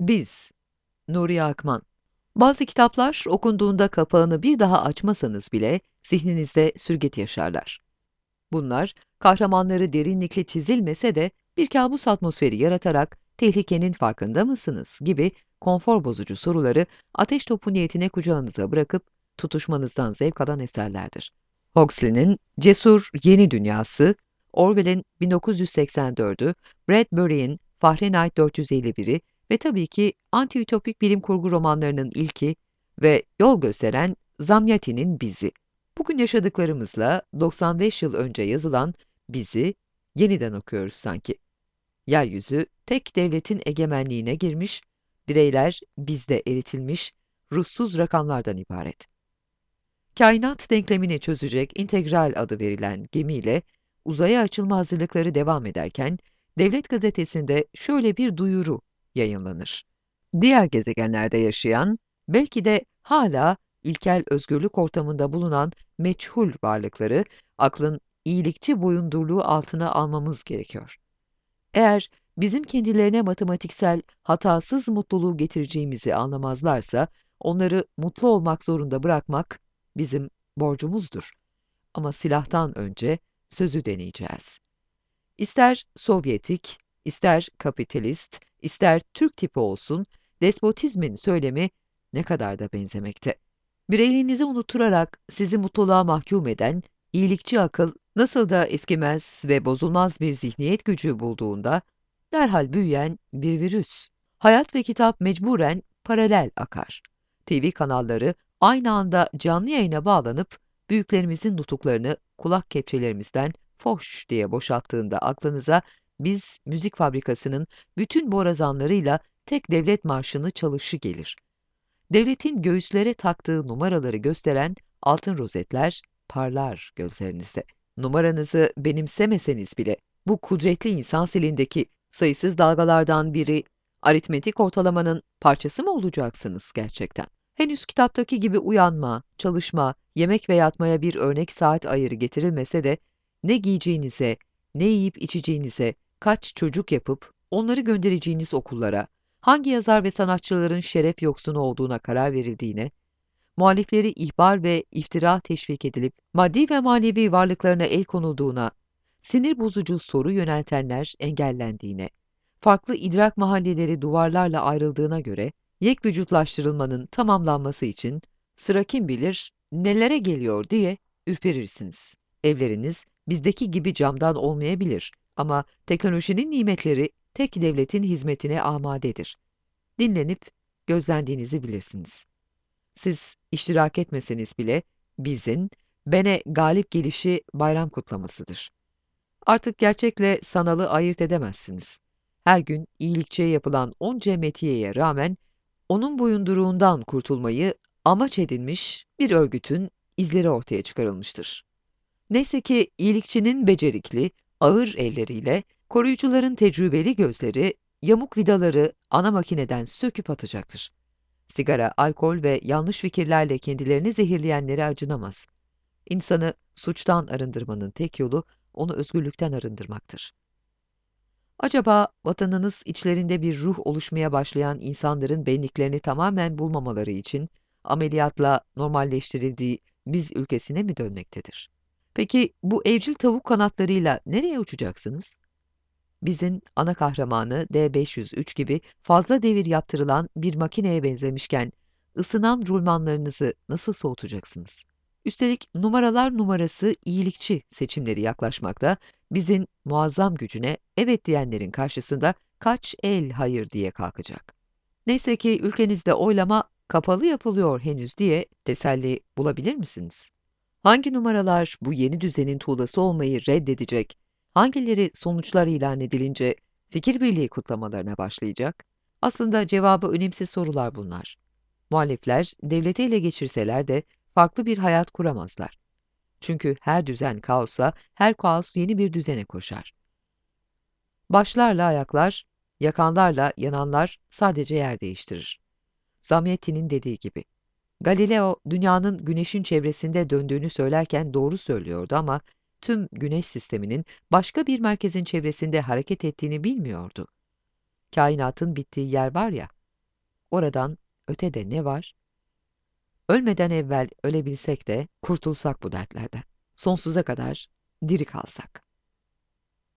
Biz Nuriye Akman Bazı kitaplar okunduğunda kapağını bir daha açmasanız bile zihninizde sürget yaşarlar. Bunlar kahramanları derinlikli çizilmese de bir kabus atmosferi yaratarak tehlikenin farkında mısınız gibi konfor bozucu soruları ateş topu niyetine kucağınıza bırakıp tutuşmanızdan zevk alan eserlerdir. Huxley'nin Cesur Yeni Dünyası, Orwell'in 1984'ü, Bradbury'in Fahrenheit 451'i ve tabii ki anti-ütopik bilim kurgu romanlarının ilki ve yol gösteren Zamyatin'in Bizi. Bugün yaşadıklarımızla 95 yıl önce yazılan Bizi yeniden okuyoruz sanki. Yeryüzü tek devletin egemenliğine girmiş, bireyler bizde eritilmiş, ruhsuz rakamlardan ibaret. Kainat denklemini çözecek integral adı verilen gemiyle uzaya açılma hazırlıkları devam ederken, Devlet Gazetesi'nde şöyle bir duyuru yayınlanır. Diğer gezegenlerde yaşayan, belki de hala ilkel özgürlük ortamında bulunan meçhul varlıkları aklın iyilikçi boyundurluğu altına almamız gerekiyor. Eğer bizim kendilerine matematiksel, hatasız mutluluğu getireceğimizi anlamazlarsa, onları mutlu olmak zorunda bırakmak bizim borcumuzdur. Ama silahtan önce sözü deneyeceğiz. İster Sovyetik, ister kapitalist, ister Türk tipi olsun, despotizmin söylemi ne kadar da benzemekte. Bireyliğinizi unutturarak sizi mutluluğa mahkum eden, iyilikçi akıl nasıl da eskimez ve bozulmaz bir zihniyet gücü bulduğunda, derhal büyüyen bir virüs. Hayat ve kitap mecburen paralel akar. TV kanalları aynı anda canlı yayına bağlanıp, büyüklerimizin nutuklarını kulak kepçelerimizden foş diye boşalttığında aklınıza biz müzik fabrikasının bütün borazanlarıyla tek devlet marşını çalışı gelir. Devletin göğüslere taktığı numaraları gösteren altın rozetler parlar gözlerinizde. Numaranızı benimsemeseniz bile bu kudretli insan silindeki sayısız dalgalardan biri aritmetik ortalamanın parçası mı olacaksınız gerçekten? Henüz kitaptaki gibi uyanma, çalışma, yemek ve yatmaya bir örnek saat ayırı getirilmese de ne giyeceğinize, ne yiyip içeceğinize, kaç çocuk yapıp onları göndereceğiniz okullara, hangi yazar ve sanatçıların şeref yoksunu olduğuna karar verildiğine, muhalifleri ihbar ve iftira teşvik edilip maddi ve manevi varlıklarına el konulduğuna, sinir bozucu soru yöneltenler engellendiğine, farklı idrak mahalleleri duvarlarla ayrıldığına göre, yek vücutlaştırılmanın tamamlanması için sıra kim bilir nelere geliyor diye ürperirsiniz. Evleriniz bizdeki gibi camdan olmayabilir ama teknolojinin nimetleri tek devletin hizmetine amadedir. Dinlenip gözlendiğinizi bilirsiniz. Siz iştirak etmeseniz bile bizin bene galip gelişi bayram kutlamasıdır. Artık gerçekle sanalı ayırt edemezsiniz. Her gün iyilikçiye yapılan onca metiyeye rağmen onun boyunduruğundan kurtulmayı amaç edinmiş bir örgütün izleri ortaya çıkarılmıştır. Neyse ki iyilikçinin becerikli, ağır elleriyle koruyucuların tecrübeli gözleri yamuk vidaları ana makineden söküp atacaktır. Sigara, alkol ve yanlış fikirlerle kendilerini zehirleyenlere acınamaz. İnsanı suçtan arındırmanın tek yolu onu özgürlükten arındırmaktır. Acaba vatanınız içlerinde bir ruh oluşmaya başlayan insanların benliklerini tamamen bulmamaları için ameliyatla normalleştirildiği biz ülkesine mi dönmektedir? Peki bu evcil tavuk kanatlarıyla nereye uçacaksınız? Bizin ana kahramanı D503 gibi fazla devir yaptırılan bir makineye benzemişken ısınan rulmanlarınızı nasıl soğutacaksınız? Üstelik numaralar numarası iyilikçi seçimleri yaklaşmakta, bizin muazzam gücüne evet diyenlerin karşısında kaç el hayır diye kalkacak. Neyse ki ülkenizde oylama kapalı yapılıyor henüz diye teselli bulabilir misiniz? Hangi numaralar bu yeni düzenin tuğlası olmayı reddedecek, hangileri sonuçlar ilan edilince fikir birliği kutlamalarına başlayacak? Aslında cevabı önemsiz sorular bunlar. Muhalifler devleti ele geçirseler de farklı bir hayat kuramazlar. Çünkü her düzen kaosa, her kaos yeni bir düzene koşar. Başlarla ayaklar, yakanlarla yananlar sadece yer değiştirir. Zamyetti'nin dediği gibi. Galileo, dünyanın güneşin çevresinde döndüğünü söylerken doğru söylüyordu ama tüm güneş sisteminin başka bir merkezin çevresinde hareket ettiğini bilmiyordu. Kainatın bittiği yer var ya, oradan ötede ne var? Ölmeden evvel ölebilsek de kurtulsak bu dertlerden. Sonsuza kadar diri kalsak.